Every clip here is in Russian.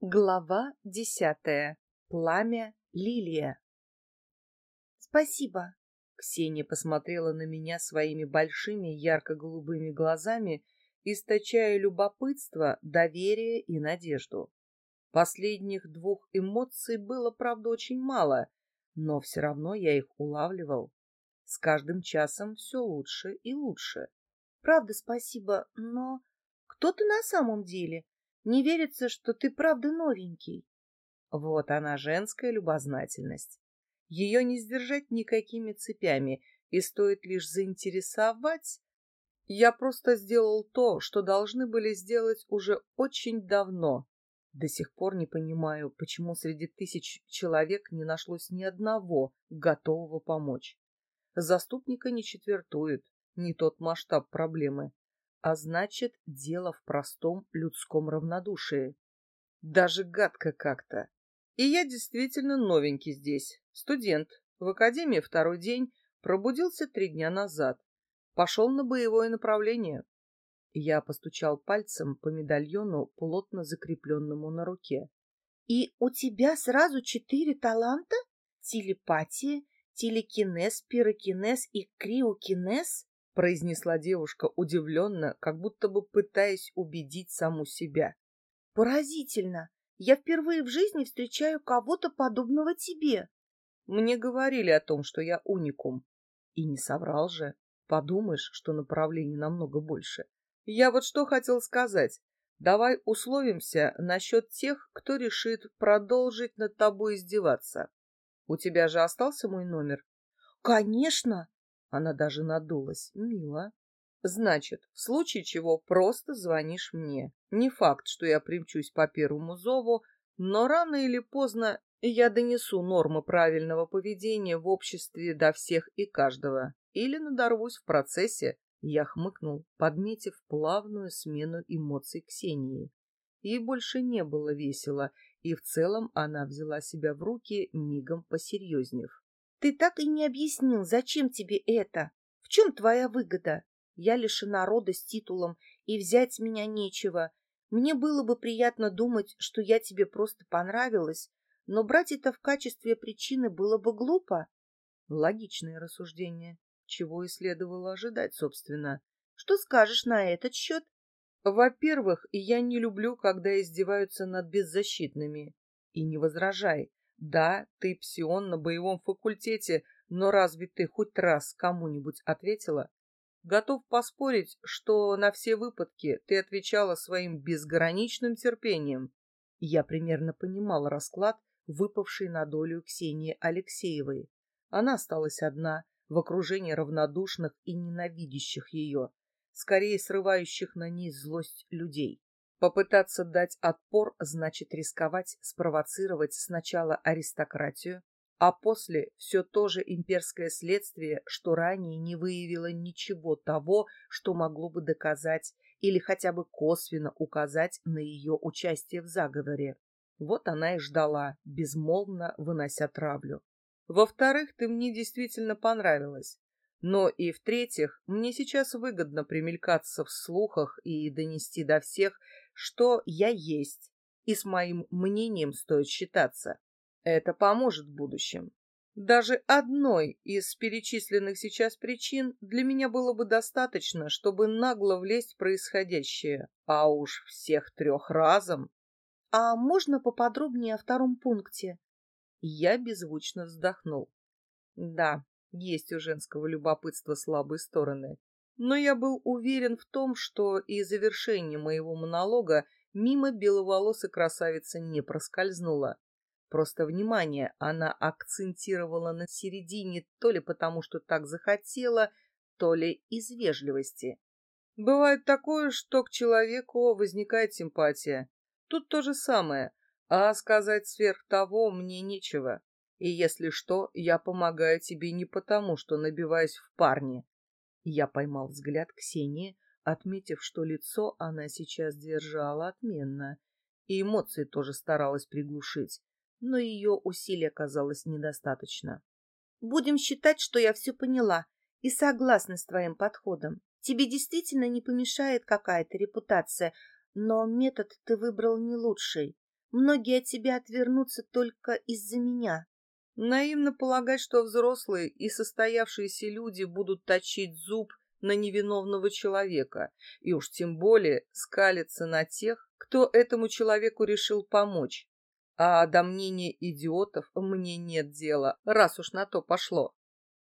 Глава десятая. Пламя Лилия. Спасибо. Ксения посмотрела на меня своими большими ярко-голубыми глазами, источая любопытство, доверие и надежду. Последних двух эмоций было, правда, очень мало, но все равно я их улавливал. С каждым часом все лучше и лучше. Правда, спасибо, но кто ты на самом деле? Не верится, что ты правда новенький. Вот она, женская любознательность. Ее не сдержать никакими цепями, и стоит лишь заинтересовать. Я просто сделал то, что должны были сделать уже очень давно. До сих пор не понимаю, почему среди тысяч человек не нашлось ни одного, готового помочь. Заступника не четвертует, не тот масштаб проблемы. А значит, дело в простом людском равнодушии. Даже гадко как-то. И я действительно новенький здесь. Студент. В академии второй день. Пробудился три дня назад. Пошел на боевое направление. Я постучал пальцем по медальону, плотно закрепленному на руке. «И у тебя сразу четыре таланта? Телепатия, телекинез, пирокинез и криокинез?» Произнесла девушка удивленно, как будто бы пытаясь убедить саму себя. Поразительно! Я впервые в жизни встречаю кого-то подобного тебе. Мне говорили о том, что я уникум. И не соврал же. Подумаешь, что направлений намного больше. Я вот что хотел сказать. Давай условимся насчет тех, кто решит продолжить над тобой издеваться. У тебя же остался мой номер? Конечно, она даже надулась. Мило. Значит, в случае чего просто звонишь мне. Не факт, что я примчусь по первому зову, но рано или поздно я донесу нормы правильного поведения в обществе до всех и каждого. Или надорвусь в процессе. Я хмыкнул, подметив плавную смену эмоций Ксении. Ей больше не было весело, и в целом она взяла себя в руки, мигом посерьезнев. Ты так и не объяснил, зачем тебе это? В чем твоя выгода? Я лишена рода с титулом, и взять меня нечего. Мне было бы приятно думать, что я тебе просто понравилась, но брать это в качестве причины было бы глупо. Логичное рассуждение. Чего и следовало ожидать, собственно. Что скажешь на этот счет? Во-первых, я не люблю, когда издеваются над беззащитными. И не возражай, да, ты псион на боевом факультете, но разве ты хоть раз кому-нибудь ответила? Готов поспорить, что на все выпадки ты отвечала своим безграничным терпением. Я примерно понимала расклад, выпавший на долю Ксении Алексеевой. Она осталась одна, в окружении равнодушных и ненавидящих ее, скорее срывающих на ней злость людей. Попытаться дать отпор значит рисковать спровоцировать сначала аристократию, а после все то же имперское следствие, что ранее не выявило ничего того, что могло бы доказать или хотя бы косвенно указать на ее участие в заговоре. Вот она и ждала, безмолвно вынося травлю. Во-вторых, ты мне действительно понравилась. Но и в-третьих, мне сейчас выгодно примелькаться в слухах и донести до всех, что я есть, и с моим мнением стоит считаться. Это поможет в будущем. Даже одной из перечисленных сейчас причин для меня было бы достаточно, чтобы нагло влезть в происходящее, а уж всех трех разом. А можно поподробнее о втором пункте? Я беззвучно вздохнул. Да, есть у женского любопытства слабые стороны но я был уверен в том, что и завершение моего монолога мимо беловолосой красавицы не проскользнуло. Просто внимание она акцентировала на середине то ли потому, что так захотела, то ли из вежливости. Бывает такое, что к человеку возникает симпатия. Тут то же самое, а сказать сверх того мне нечего. И если что, я помогаю тебе не потому, что набиваюсь в парни, я поймал взгляд Ксении, отметив, что лицо она сейчас держала отменно, и эмоции тоже старалась приглушить, но ее усилий оказалось недостаточно. «Будем считать, что я все поняла и согласна с твоим подходом. Тебе действительно не помешает какая-то репутация, но метод ты выбрал не лучший. Многие от тебя отвернутся только из-за меня. Наивно полагать, что взрослые и состоявшиеся люди будут точить зуб на невиновного человека, и уж тем более скалиться на тех, кто этому человеку решил помочь. А до мнения идиотов мне нет дела, раз уж на то пошло.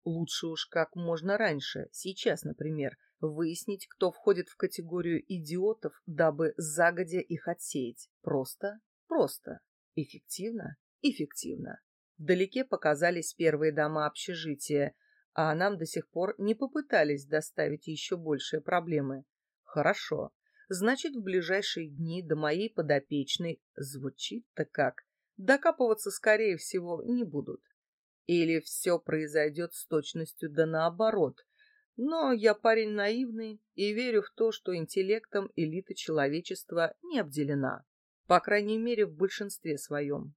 Лучше уж как можно раньше, сейчас, например, выяснить, кто входит в категорию идиотов, дабы загодя их отсеять. Просто, просто, эффективно, эффективно. Вдалеке показались первые дома общежития, а нам до сих пор не попытались доставить еще большие проблемы. Хорошо. Значит, в ближайшие дни до моей подопечной звучит-то как. Докапываться, скорее всего, не будут. Или все произойдет с точностью да наоборот. Но я парень наивный и верю в то, что интеллектом элита человечества не обделена. По крайней мере, в большинстве своем.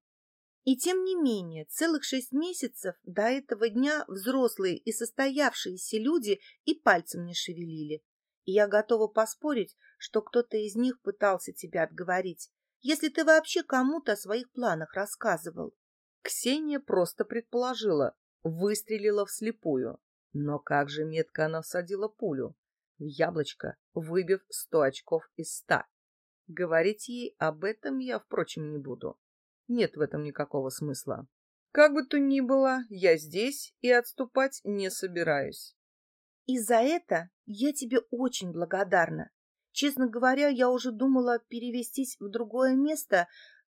И тем не менее, целых шесть месяцев до этого дня взрослые и состоявшиеся люди и пальцем не шевелили. И я готова поспорить, что кто-то из них пытался тебя отговорить, если ты вообще кому-то о своих планах рассказывал. Ксения просто предположила, выстрелила вслепую. Но как же метко она всадила пулю? В яблочко, выбив сто очков из ста. Говорить ей об этом я, впрочем, не буду. Нет в этом никакого смысла. Как бы то ни было, я здесь и отступать не собираюсь. И за это я тебе очень благодарна. Честно говоря, я уже думала перевестись в другое место,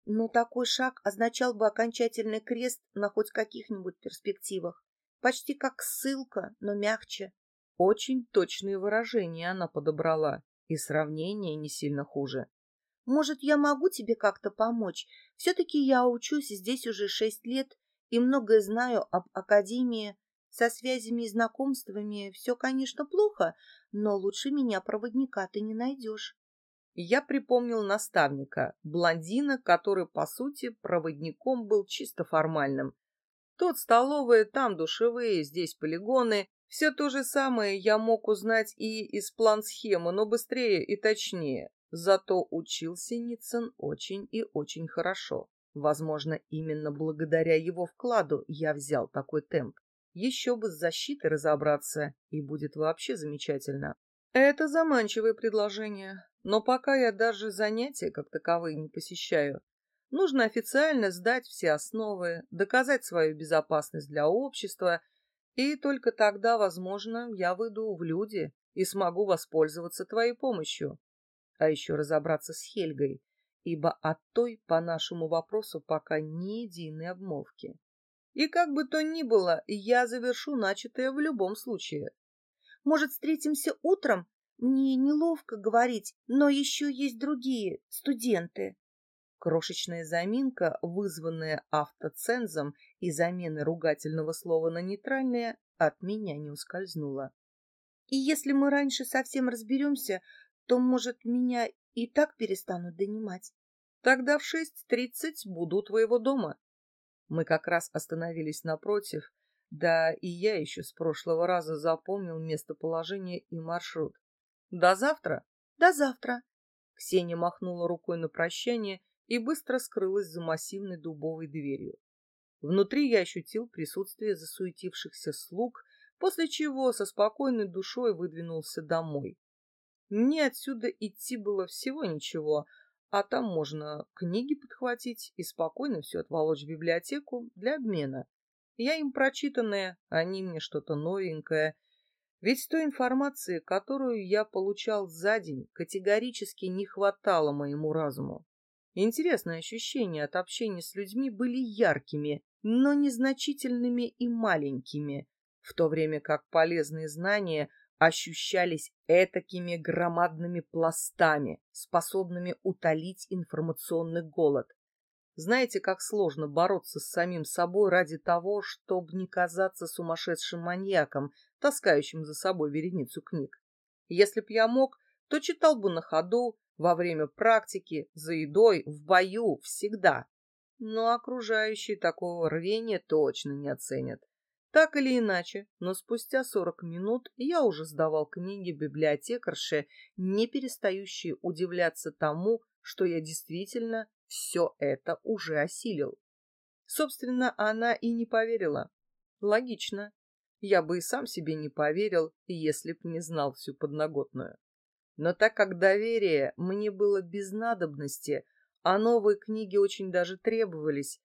но такой шаг означал бы окончательный крест на хоть каких-нибудь перспективах. Почти как ссылка, но мягче. Очень точные выражения она подобрала, и сравнение не сильно хуже. Может, я могу тебе как-то помочь? Все-таки я учусь здесь уже шесть лет и многое знаю об академии. Со связями и знакомствами все, конечно, плохо, но лучше меня проводника ты не найдешь. Я припомнил наставника, блондина, который, по сути, проводником был чисто формальным. Тут столовые, там душевые, здесь полигоны. Все то же самое я мог узнать и из план-схемы, но быстрее и точнее. Зато учил Синицын очень и очень хорошо. Возможно, именно благодаря его вкладу я взял такой темп. Еще бы с защитой разобраться, и будет вообще замечательно. Это заманчивое предложение, но пока я даже занятия как таковые не посещаю. Нужно официально сдать все основы, доказать свою безопасность для общества, и только тогда, возможно, я выйду в люди и смогу воспользоваться твоей помощью а еще разобраться с Хельгой, ибо от той по нашему вопросу пока ни единой обмолвки. И как бы то ни было, я завершу начатое в любом случае. Может, встретимся утром? Мне неловко говорить, но еще есть другие студенты. Крошечная заминка, вызванная автоцензом и заменой ругательного слова на нейтральное, от меня не ускользнула. И если мы раньше совсем разберемся, то, может, меня и так перестанут донимать. Тогда в шесть тридцать буду у твоего дома. Мы как раз остановились напротив, да и я еще с прошлого раза запомнил местоположение и маршрут. До завтра? До завтра. Ксения махнула рукой на прощание и быстро скрылась за массивной дубовой дверью. Внутри я ощутил присутствие засуетившихся слуг, после чего со спокойной душой выдвинулся домой. Мне отсюда идти было всего ничего, а там можно книги подхватить и спокойно все отволочь в библиотеку для обмена. Я им прочитанное, они мне что-то новенькое. Ведь той информации, которую я получал за день, категорически не хватало моему разуму. Интересные ощущения от общения с людьми были яркими, но незначительными и маленькими, в то время как полезные знания – ощущались этакими громадными пластами, способными утолить информационный голод. Знаете, как сложно бороться с самим собой ради того, чтобы не казаться сумасшедшим маньяком, таскающим за собой вереницу книг. Если б я мог, то читал бы на ходу, во время практики, за едой, в бою, всегда. Но окружающие такого рвения точно не оценят. Так или иначе, но спустя сорок минут я уже сдавал книги библиотекарше, не перестающие удивляться тому, что я действительно все это уже осилил. Собственно, она и не поверила. Логично. Я бы и сам себе не поверил, если б не знал всю подноготную. Но так как доверие мне было без надобности, а новые книги очень даже требовались,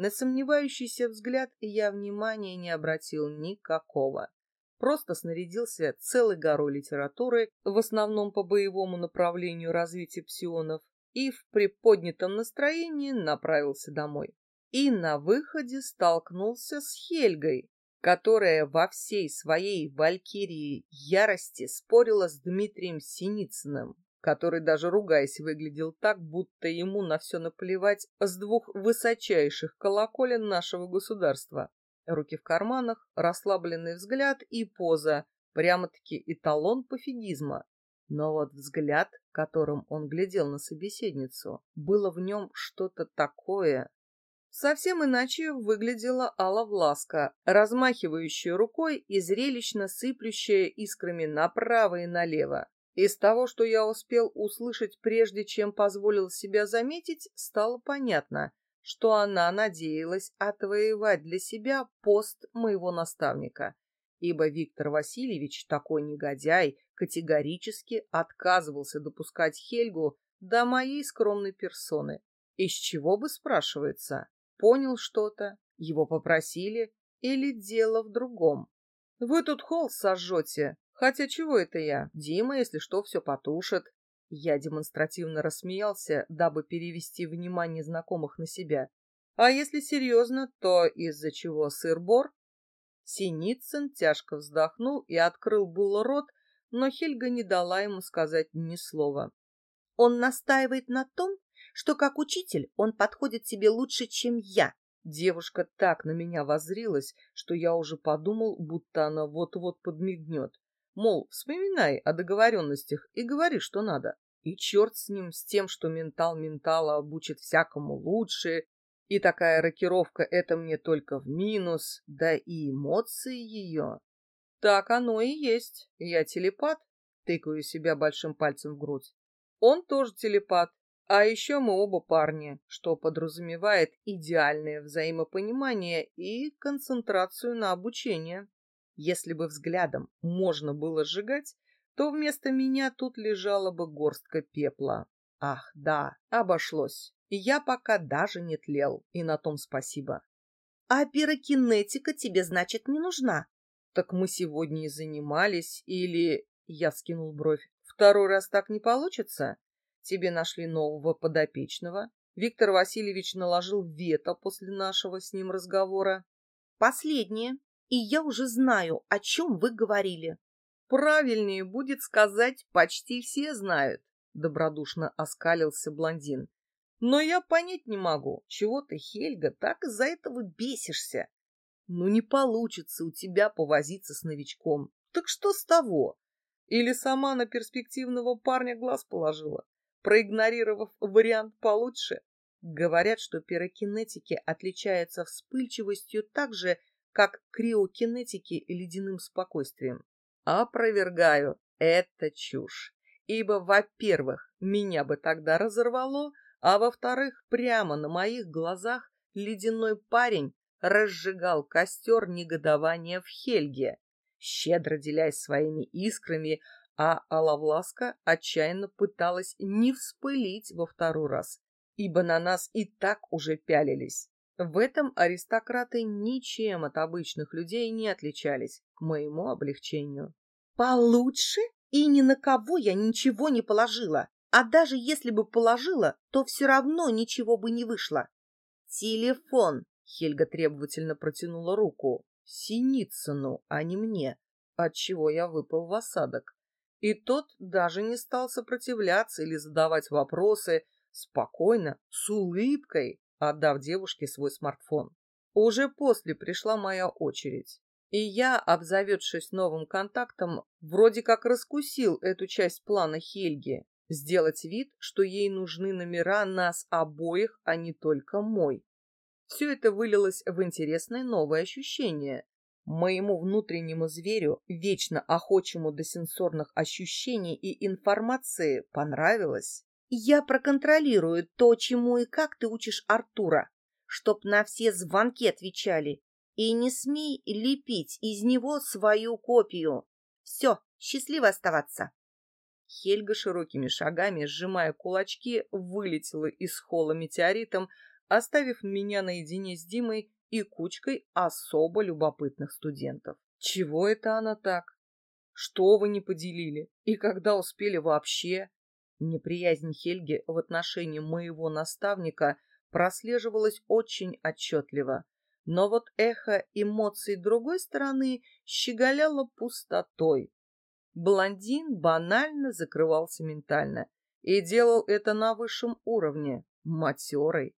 на сомневающийся взгляд я внимания не обратил никакого. Просто снарядился целой горой литературы, в основном по боевому направлению развития псионов, и в приподнятом настроении направился домой. И на выходе столкнулся с Хельгой, которая во всей своей валькирии ярости спорила с Дмитрием Синицыным, который даже ругаясь выглядел так, будто ему на все наплевать с двух высочайших колоколен нашего государства. Руки в карманах, расслабленный взгляд и поза, прямо-таки эталон пофигизма. Но вот взгляд, которым он глядел на собеседницу, было в нем что-то такое. Совсем иначе выглядела Алла Власка, размахивающая рукой и зрелищно сыплющая искрами направо и налево. Из того, что я успел услышать, прежде чем позволил себя заметить, стало понятно, что она надеялась отвоевать для себя пост моего наставника, ибо Виктор Васильевич, такой негодяй, категорически отказывался допускать Хельгу до моей скромной персоны. Из чего бы, спрашивается? Понял что-то? Его попросили? Или дело в другом? Вы тут холл сожжете, Хотя чего это я? Дима, если что, все потушит. Я демонстративно рассмеялся, дабы перевести внимание знакомых на себя. А если серьезно, то из-за чего сыр-бор? Синицын тяжко вздохнул и открыл было рот, но Хельга не дала ему сказать ни слова. Он настаивает на том, что как учитель он подходит тебе лучше, чем я. Девушка так на меня воззрилась, что я уже подумал, будто она вот-вот подмигнет. Мол, вспоминай о договоренностях и говори, что надо. И черт с ним, с тем, что ментал ментала обучит всякому лучше, и такая рокировка — это мне только в минус, да и эмоции ее. Так оно и есть. Я телепат, тыкаю себя большим пальцем в грудь. Он тоже телепат. А еще мы оба парни, что подразумевает идеальное взаимопонимание и концентрацию на обучение. Если бы взглядом можно было сжигать, то вместо меня тут лежала бы горстка пепла. Ах, да, обошлось. И я пока даже не тлел, и на том спасибо. А пирокинетика тебе, значит, не нужна? Так мы сегодня и занимались, или... Я скинул бровь. Второй раз так не получится? Тебе нашли нового подопечного? Виктор Васильевич наложил вето после нашего с ним разговора. Последнее и я уже знаю, о чем вы говорили. Правильнее будет сказать, почти все знают, добродушно оскалился блондин. Но я понять не могу, чего ты, Хельга, так из-за этого бесишься. Ну не получится у тебя повозиться с новичком. Так что с того? Или сама на перспективного парня глаз положила, проигнорировав вариант получше? Говорят, что пирокинетики отличаются вспыльчивостью так же, как криокинетики ледяным спокойствием. Опровергаю, это чушь. Ибо, во-первых, меня бы тогда разорвало, а во-вторых, прямо на моих глазах ледяной парень разжигал костер негодования в Хельге, щедро делясь своими искрами, а Алавласка отчаянно пыталась не вспылить во второй раз, ибо на нас и так уже пялились. В этом аристократы ничем от обычных людей не отличались, к моему облегчению. «Получше? И ни на кого я ничего не положила. А даже если бы положила, то все равно ничего бы не вышло. Телефон!» Хельга требовательно протянула руку. Синицыну, а не мне, отчего я выпал в осадок. И тот даже не стал сопротивляться или задавать вопросы, спокойно, с улыбкой, отдав девушке свой смартфон. Уже после пришла моя очередь. И я, обзаведшись новым контактом, вроде как раскусил эту часть плана Хельги. Сделать вид, что ей нужны номера нас обоих, а не только мой. Все это вылилось в интересное новое ощущение. Моему внутреннему зверю, вечно охочему до сенсорных ощущений и информации, понравилось. Я проконтролирую то, чему и как ты учишь Артура, чтоб на все звонки отвечали. И не смей лепить из него свою копию. Все, счастливо оставаться. Хельга широкими шагами, сжимая кулачки, вылетела из холла метеоритом, оставив меня наедине с Димой и кучкой особо любопытных студентов. Чего это она так? Что вы не поделили? И когда успели вообще? Неприязнь Хельги в отношении моего наставника прослеживалась очень отчетливо, но вот эхо эмоций другой стороны щеголяло пустотой. Блондин банально закрывался ментально и делал это на высшем уровне, матерый.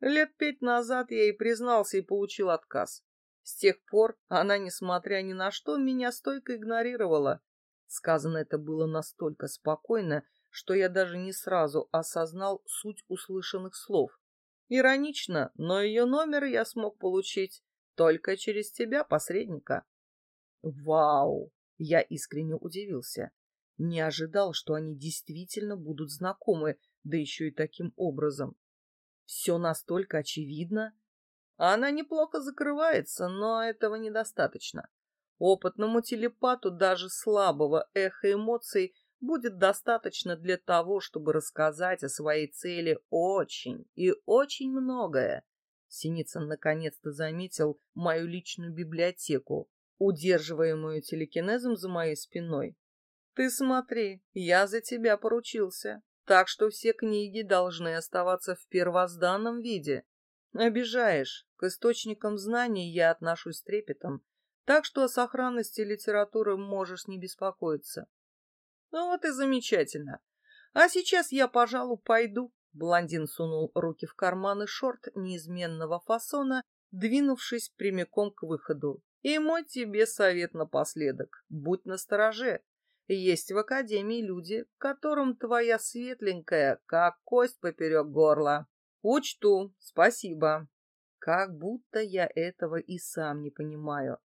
Лет пять назад я ей признался и получил отказ. С тех пор она, несмотря ни на что, меня стойко игнорировала. Сказано это было настолько спокойно, что я даже не сразу осознал суть услышанных слов. Иронично, но ее номер я смог получить только через тебя, посредника. Вау! Я искренне удивился. Не ожидал, что они действительно будут знакомы, да еще и таким образом. Все настолько очевидно. Она неплохо закрывается, но этого недостаточно. Опытному телепату даже слабого эха эмоций будет достаточно для того, чтобы рассказать о своей цели очень и очень многое. Синицын наконец-то заметил мою личную библиотеку, удерживаемую телекинезом за моей спиной. Ты смотри, я за тебя поручился, так что все книги должны оставаться в первозданном виде. Обижаешь, к источникам знаний я отношусь трепетом, так что о сохранности литературы можешь не беспокоиться. Ну вот и замечательно. А сейчас я, пожалуй, пойду. Блондин сунул руки в карманы шорт неизменного фасона, двинувшись прямиком к выходу. И мой тебе совет напоследок. Будь настороже. Есть в академии люди, которым твоя светленькая, как кость поперек горла. Учту, спасибо. Как будто я этого и сам не понимаю.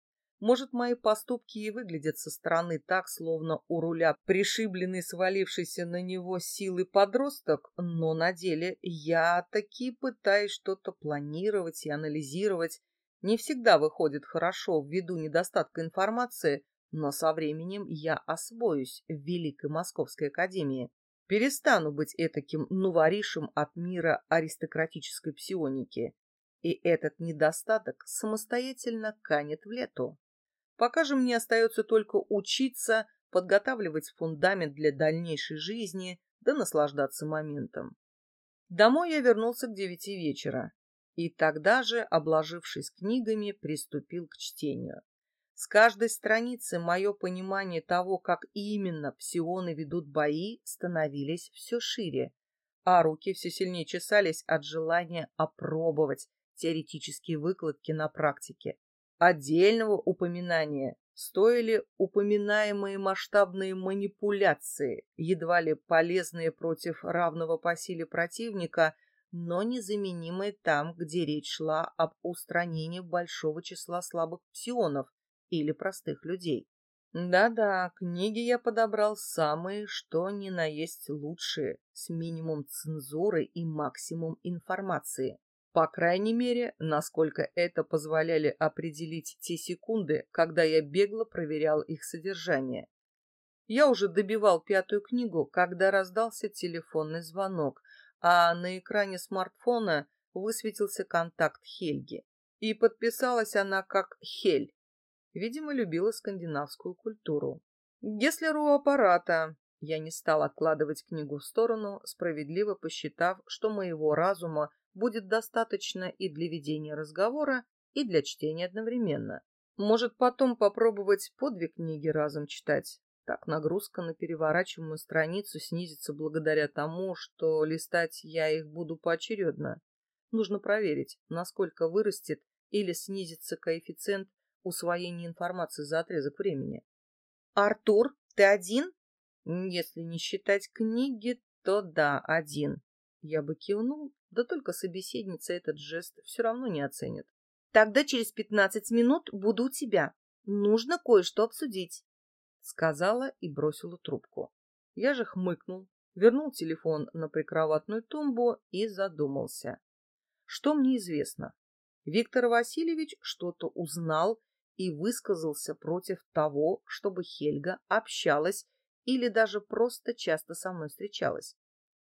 Может, мои поступки и выглядят со стороны так, словно у руля пришибленный свалившийся на него силы подросток, но на деле я таки пытаюсь что-то планировать и анализировать. Не всегда выходит хорошо ввиду недостатка информации, но со временем я освоюсь в Великой Московской Академии. Перестану быть этаким новоришем от мира аристократической псионики. И этот недостаток самостоятельно канет в лету. Пока же мне остается только учиться, подготавливать фундамент для дальнейшей жизни, да наслаждаться моментом. Домой я вернулся к девяти вечера, и тогда же, обложившись книгами, приступил к чтению. С каждой страницы мое понимание того, как именно псионы ведут бои, становились все шире, а руки все сильнее чесались от желания опробовать теоретические выкладки на практике. Отдельного упоминания стоили упоминаемые масштабные манипуляции, едва ли полезные против равного по силе противника, но незаменимые там, где речь шла об устранении большого числа слабых псионов или простых людей. Да-да, книги я подобрал самые, что ни на есть лучшие, с минимум цензуры и максимум информации. По крайней мере, насколько это позволяли определить те секунды, когда я бегло проверял их содержание. Я уже добивал пятую книгу, когда раздался телефонный звонок, а на экране смартфона высветился контакт Хельги. И подписалась она как Хель. Видимо, любила скандинавскую культуру. Геслеру аппарата. Я не стал откладывать книгу в сторону, справедливо посчитав, что моего разума будет достаточно и для ведения разговора, и для чтения одновременно. Может, потом попробовать по две книги разом читать. Так нагрузка на переворачиваемую страницу снизится благодаря тому, что листать я их буду поочередно. Нужно проверить, насколько вырастет или снизится коэффициент усвоения информации за отрезок времени. «Артур, ты один?» «Если не считать книги, то да, один». Я бы кивнул, да только собеседница этот жест все равно не оценит. Тогда через пятнадцать минут буду у тебя. Нужно кое-что обсудить. Сказала и бросила трубку. Я же хмыкнул, вернул телефон на прикроватную тумбу и задумался. Что мне известно? Виктор Васильевич что-то узнал и высказался против того, чтобы Хельга общалась или даже просто часто со мной встречалась.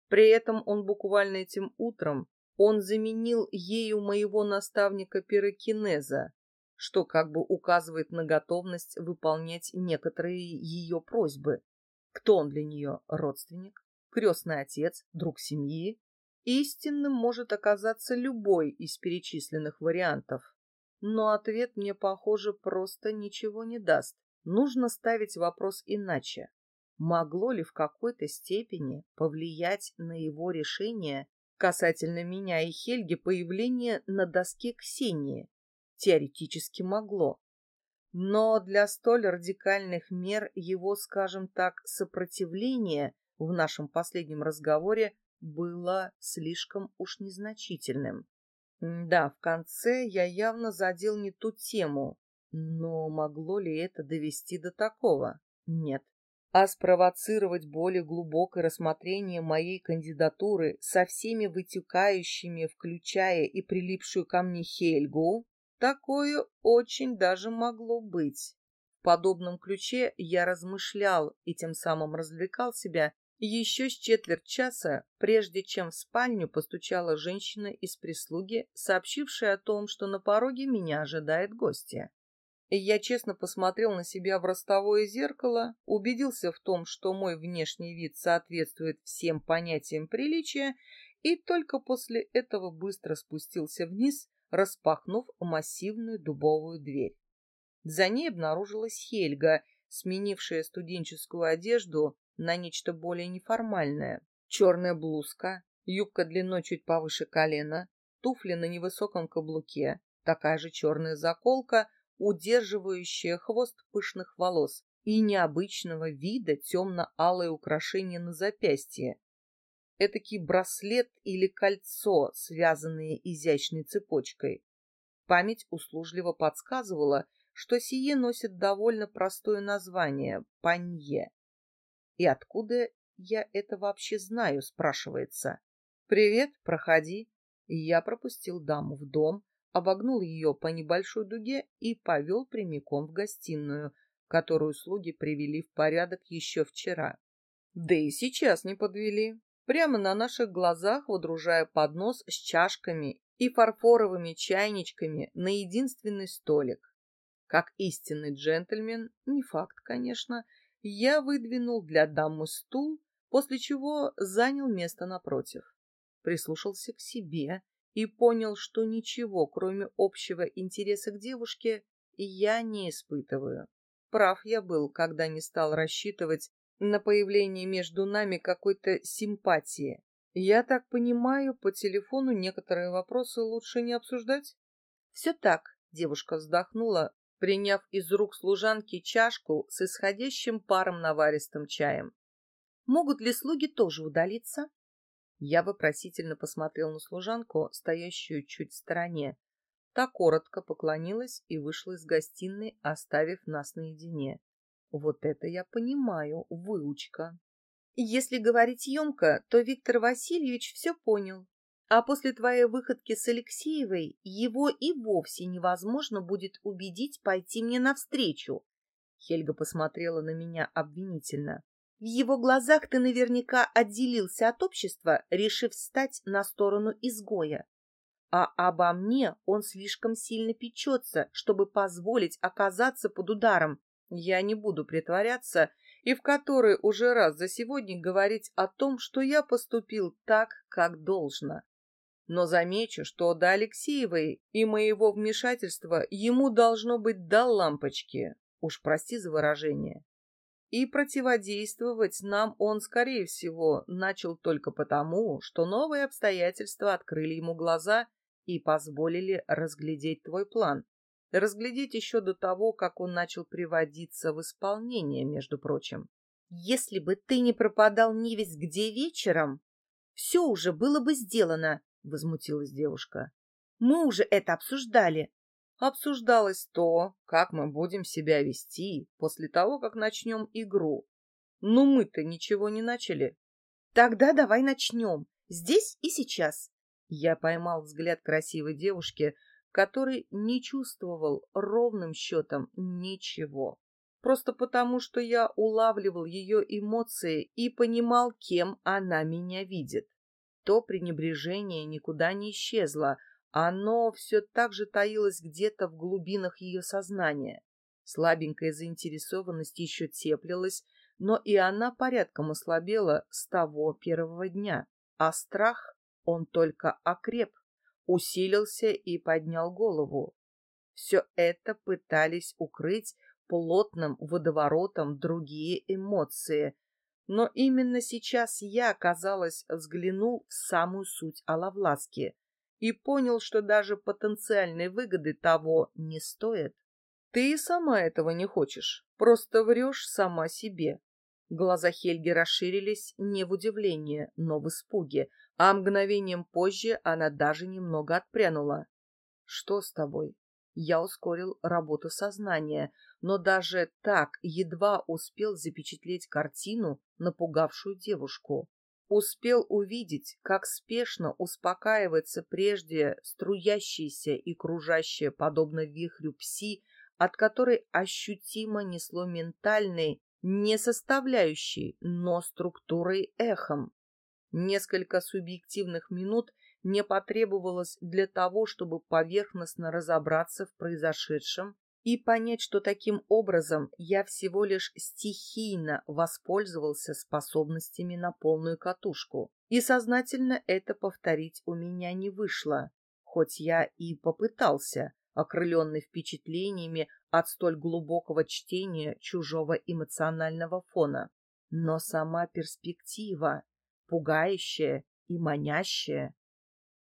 При этом он буквально этим утром он заменил ею моего наставника пирокинеза, что как бы указывает на готовность выполнять некоторые ее просьбы. Кто он для нее? Родственник? Крестный отец? Друг семьи? Истинным может оказаться любой из перечисленных вариантов. Но ответ мне, похоже, просто ничего не даст. Нужно ставить вопрос иначе. Могло ли в какой-то степени повлиять на его решение касательно меня и Хельги появление на доске Ксении? теоретически могло. Но для столь радикальных мер его, скажем так, сопротивление в нашем последнем разговоре было слишком уж незначительным. Да, в конце я явно задел не ту тему, но могло ли это довести до такого? Нет. А спровоцировать более глубокое рассмотрение моей кандидатуры со всеми вытекающими, включая и прилипшую ко мне Хельгу, Такое очень даже могло быть. В подобном ключе я размышлял и тем самым развлекал себя еще с четверть часа, прежде чем в спальню постучала женщина из прислуги, сообщившая о том, что на пороге меня ожидает гостья. Я честно посмотрел на себя в ростовое зеркало, убедился в том, что мой внешний вид соответствует всем понятиям приличия, и только после этого быстро спустился вниз, распахнув массивную дубовую дверь. За ней обнаружилась Хельга, сменившая студенческую одежду на нечто более неформальное. Черная блузка, юбка длиной чуть повыше колена, туфли на невысоком каблуке, такая же черная заколка, удерживающая хвост пышных волос и необычного вида темно-алое украшение на запястье, этакий браслет или кольцо, связанные изящной цепочкой. Память услужливо подсказывала, что сие носит довольно простое название — панье. И откуда я это вообще знаю, спрашивается. «Привет, проходи». Я пропустил даму в дом, обогнул ее по небольшой дуге и повел прямиком в гостиную, которую слуги привели в порядок еще вчера. Да и сейчас не подвели прямо на наших глазах водружая поднос с чашками и фарфоровыми чайничками на единственный столик. Как истинный джентльмен, не факт, конечно, я выдвинул для дамы стул, после чего занял место напротив. Прислушался к себе и понял, что ничего, кроме общего интереса к девушке, я не испытываю. Прав я был, когда не стал рассчитывать на появление между нами какой-то симпатии. Я так понимаю, по телефону некоторые вопросы лучше не обсуждать? Все так, девушка вздохнула, приняв из рук служанки чашку с исходящим паром наваристым чаем. Могут ли слуги тоже удалиться? Я вопросительно посмотрел на служанку, стоящую чуть в стороне. Та коротко поклонилась и вышла из гостиной, оставив нас наедине. Вот это я понимаю, выучка. Если говорить емко, то Виктор Васильевич все понял. А после твоей выходки с Алексеевой его и вовсе невозможно будет убедить пойти мне навстречу. Хельга посмотрела на меня обвинительно. В его глазах ты наверняка отделился от общества, решив встать на сторону изгоя. А обо мне он слишком сильно печется, чтобы позволить оказаться под ударом, я не буду притворяться и в который уже раз за сегодня говорить о том, что я поступил так, как должно. Но замечу, что до Алексеевой и моего вмешательства ему должно быть до лампочки, уж прости за выражение. И противодействовать нам он, скорее всего, начал только потому, что новые обстоятельства открыли ему глаза и позволили разглядеть твой план разглядеть еще до того, как он начал приводиться в исполнение, между прочим. «Если бы ты не пропадал не весь где вечером, все уже было бы сделано», — возмутилась девушка. «Мы уже это обсуждали». Обсуждалось то, как мы будем себя вести после того, как начнем игру. Но мы-то ничего не начали. Тогда давай начнем. Здесь и сейчас. Я поймал взгляд красивой девушки, который не чувствовал ровным счетом ничего. Просто потому, что я улавливал ее эмоции и понимал, кем она меня видит. То пренебрежение никуда не исчезло, оно все так же таилось где-то в глубинах ее сознания. Слабенькая заинтересованность еще теплилась, но и она порядком ослабела с того первого дня, а страх, он только окреп, усилился и поднял голову. Все это пытались укрыть плотным водоворотом другие эмоции, но именно сейчас я, казалось, взглянул в самую суть Алавласки и понял, что даже потенциальные выгоды того не стоят. Ты и сама этого не хочешь, просто врешь сама себе. Глаза Хельги расширились не в удивлении, но в испуге, а мгновением позже она даже немного отпрянула. «Что с тобой?» Я ускорил работу сознания, но даже так едва успел запечатлеть картину, напугавшую девушку. Успел увидеть, как спешно успокаивается прежде струящаяся и кружащая, подобно вихрю пси, от которой ощутимо несло ментальной, не составляющей, но структурой эхом. Несколько субъективных минут не потребовалось для того, чтобы поверхностно разобраться в произошедшем и понять, что таким образом я всего лишь стихийно воспользовался способностями на полную катушку. И сознательно это повторить у меня не вышло, хоть я и попытался, окрыленный впечатлениями от столь глубокого чтения чужого эмоционального фона. Но сама перспектива, пугающая и манящая.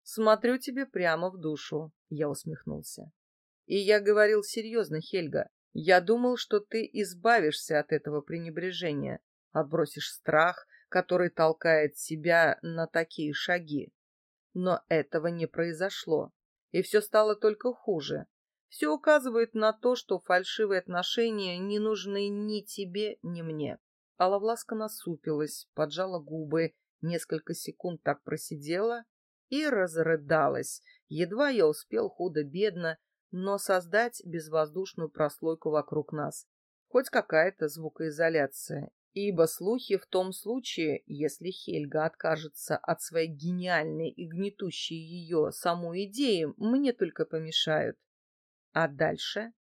«Смотрю тебе прямо в душу», — я усмехнулся. «И я говорил серьезно, Хельга. Я думал, что ты избавишься от этого пренебрежения, отбросишь страх, который толкает себя на такие шаги. Но этого не произошло, и все стало только хуже. Все указывает на то, что фальшивые отношения не нужны ни тебе, ни мне. Алавласка насупилась, поджала губы, несколько секунд так просидела и разрыдалась. Едва я успел худо-бедно, но создать безвоздушную прослойку вокруг нас. Хоть какая-то звукоизоляция. Ибо слухи в том случае, если Хельга откажется от своей гениальной и гнетущей ее саму идеи, мне только помешают. А дальше?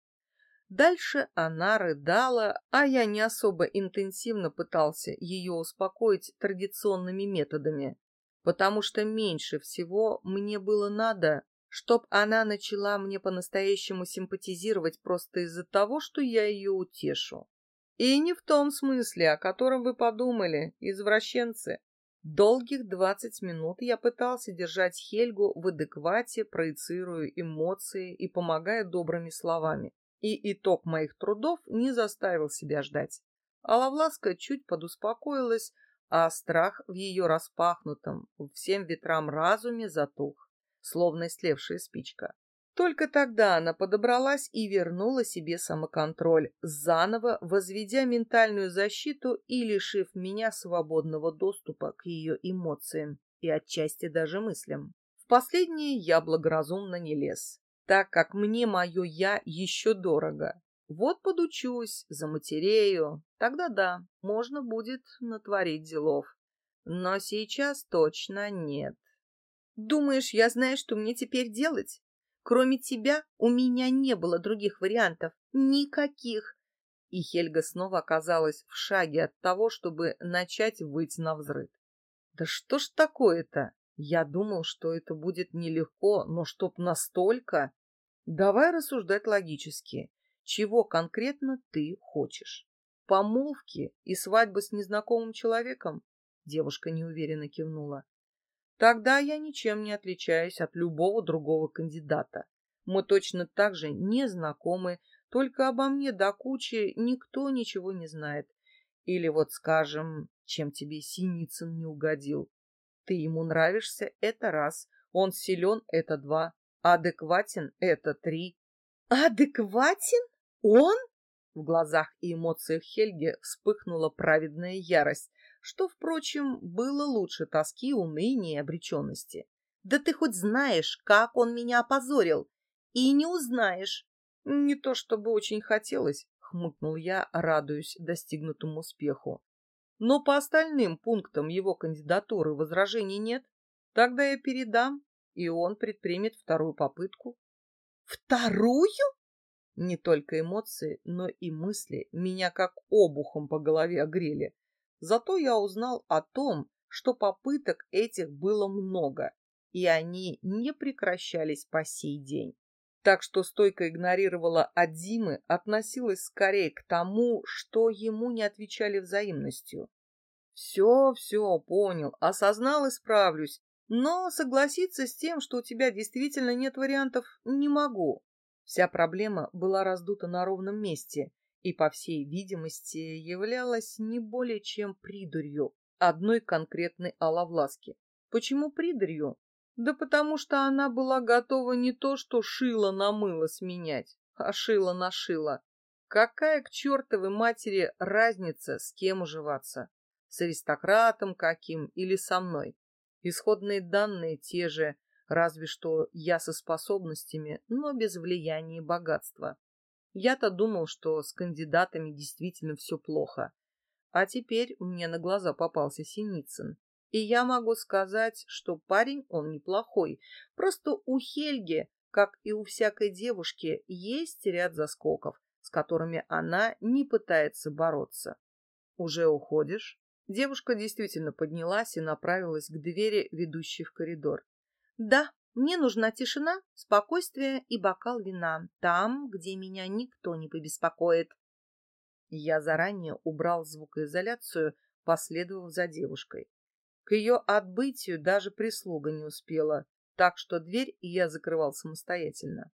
Дальше она рыдала, а я не особо интенсивно пытался ее успокоить традиционными методами, потому что меньше всего мне было надо, чтоб она начала мне по-настоящему симпатизировать просто из-за того, что я ее утешу. И не в том смысле, о котором вы подумали, извращенцы. Долгих двадцать минут я пытался держать Хельгу в адеквате, проецируя эмоции и помогая добрыми словами. И итог моих трудов не заставил себя ждать. Алавласка чуть подуспокоилась, а страх в ее распахнутом, всем ветрам разуме затух, словно слевшая спичка. Только тогда она подобралась и вернула себе самоконтроль, заново возведя ментальную защиту и лишив меня свободного доступа к ее эмоциям и отчасти даже мыслям. В последнее я благоразумно не лез, так как мне мое «я» еще дорого. Вот подучусь, заматерею, тогда да, можно будет натворить делов. Но сейчас точно нет. Думаешь, я знаю, что мне теперь делать? Кроме тебя у меня не было других вариантов. Никаких. И Хельга снова оказалась в шаге от того, чтобы начать выть на взрыв. Да что ж такое-то? Я думал, что это будет нелегко, но чтоб настолько... Давай рассуждать логически. Чего конкретно ты хочешь? Помолвки и свадьбы с незнакомым человеком? Девушка неуверенно кивнула. Тогда я ничем не отличаюсь от любого другого кандидата. Мы точно так же не знакомы, только обо мне до кучи никто ничего не знает. Или вот, скажем, чем тебе Синицын не угодил. Ты ему нравишься — это раз, он силен — это два, адекватен — это три. Адекватен? Он? В глазах и эмоциях Хельги вспыхнула праведная ярость, что, впрочем, было лучше тоски, уныния и обреченности. Да ты хоть знаешь, как он меня опозорил, и не узнаешь. Не то чтобы очень хотелось, хмыкнул я, радуясь достигнутому успеху. Но по остальным пунктам его кандидатуры возражений нет. Тогда я передам, и он предпримет вторую попытку. Вторую? Не только эмоции, но и мысли меня как обухом по голове огрели. Зато я узнал о том, что попыток этих было много, и они не прекращались по сей день. Так что стойко игнорировала от Димы, относилась скорее к тому, что ему не отвечали взаимностью. Все, все, понял, осознал и справлюсь, но согласиться с тем, что у тебя действительно нет вариантов, не могу. Вся проблема была раздута на ровном месте и, по всей видимости, являлась не более чем придурью одной конкретной Алавласки. Почему придурью? Да потому что она была готова не то что шило на мыло сменять, а шило на шило. Какая к чертовой матери разница, с кем уживаться? С аристократом каким или со мной? Исходные данные те же, Разве что я со способностями, но без влияния богатства. Я-то думал, что с кандидатами действительно все плохо. А теперь мне на глаза попался Синицын. И я могу сказать, что парень он неплохой. Просто у Хельги, как и у всякой девушки, есть ряд заскоков, с которыми она не пытается бороться. «Уже уходишь?» Девушка действительно поднялась и направилась к двери, ведущей в коридор. Да, мне нужна тишина, спокойствие и бокал вина, там, где меня никто не побеспокоит. Я заранее убрал звукоизоляцию, последовав за девушкой. К ее отбытию даже прислуга не успела, так что дверь я закрывал самостоятельно.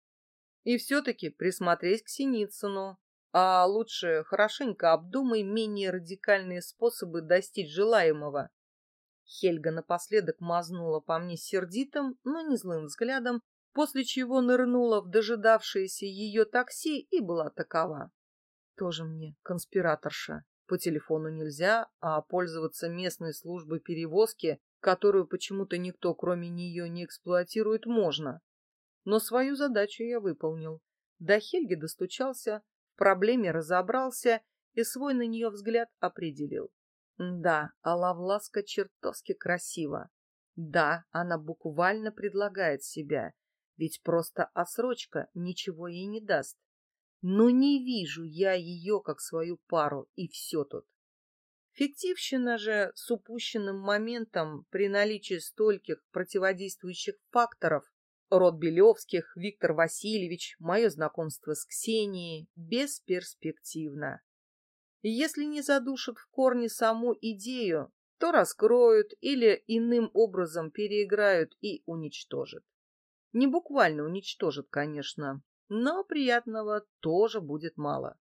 И все-таки присмотреть к Синицыну, а лучше хорошенько обдумай менее радикальные способы достичь желаемого. Хельга напоследок мазнула по мне сердитым, но не злым взглядом, после чего нырнула в дожидавшееся ее такси и была такова. Тоже мне конспираторша. По телефону нельзя, а пользоваться местной службой перевозки, которую почему-то никто кроме нее не эксплуатирует, можно. Но свою задачу я выполнил. До Хельги достучался, в проблеме разобрался и свой на нее взгляд определил. Да, Алавласка чертовски красива. Да, она буквально предлагает себя, ведь просто осрочка ничего ей не даст. Но не вижу я ее как свою пару, и все тут. Фиктивщина же с упущенным моментом при наличии стольких противодействующих факторов род Белевских, Виктор Васильевич, мое знакомство с Ксенией бесперспективно. Если не задушат в корне саму идею, то раскроют или иным образом переиграют и уничтожат. Не буквально уничтожат, конечно, но приятного тоже будет мало.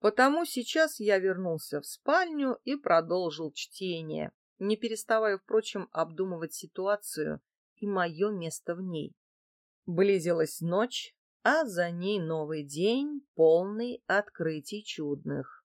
Потому сейчас я вернулся в спальню и продолжил чтение, не переставая, впрочем, обдумывать ситуацию и мое место в ней. Близилась ночь, а за ней новый день, полный открытий чудных.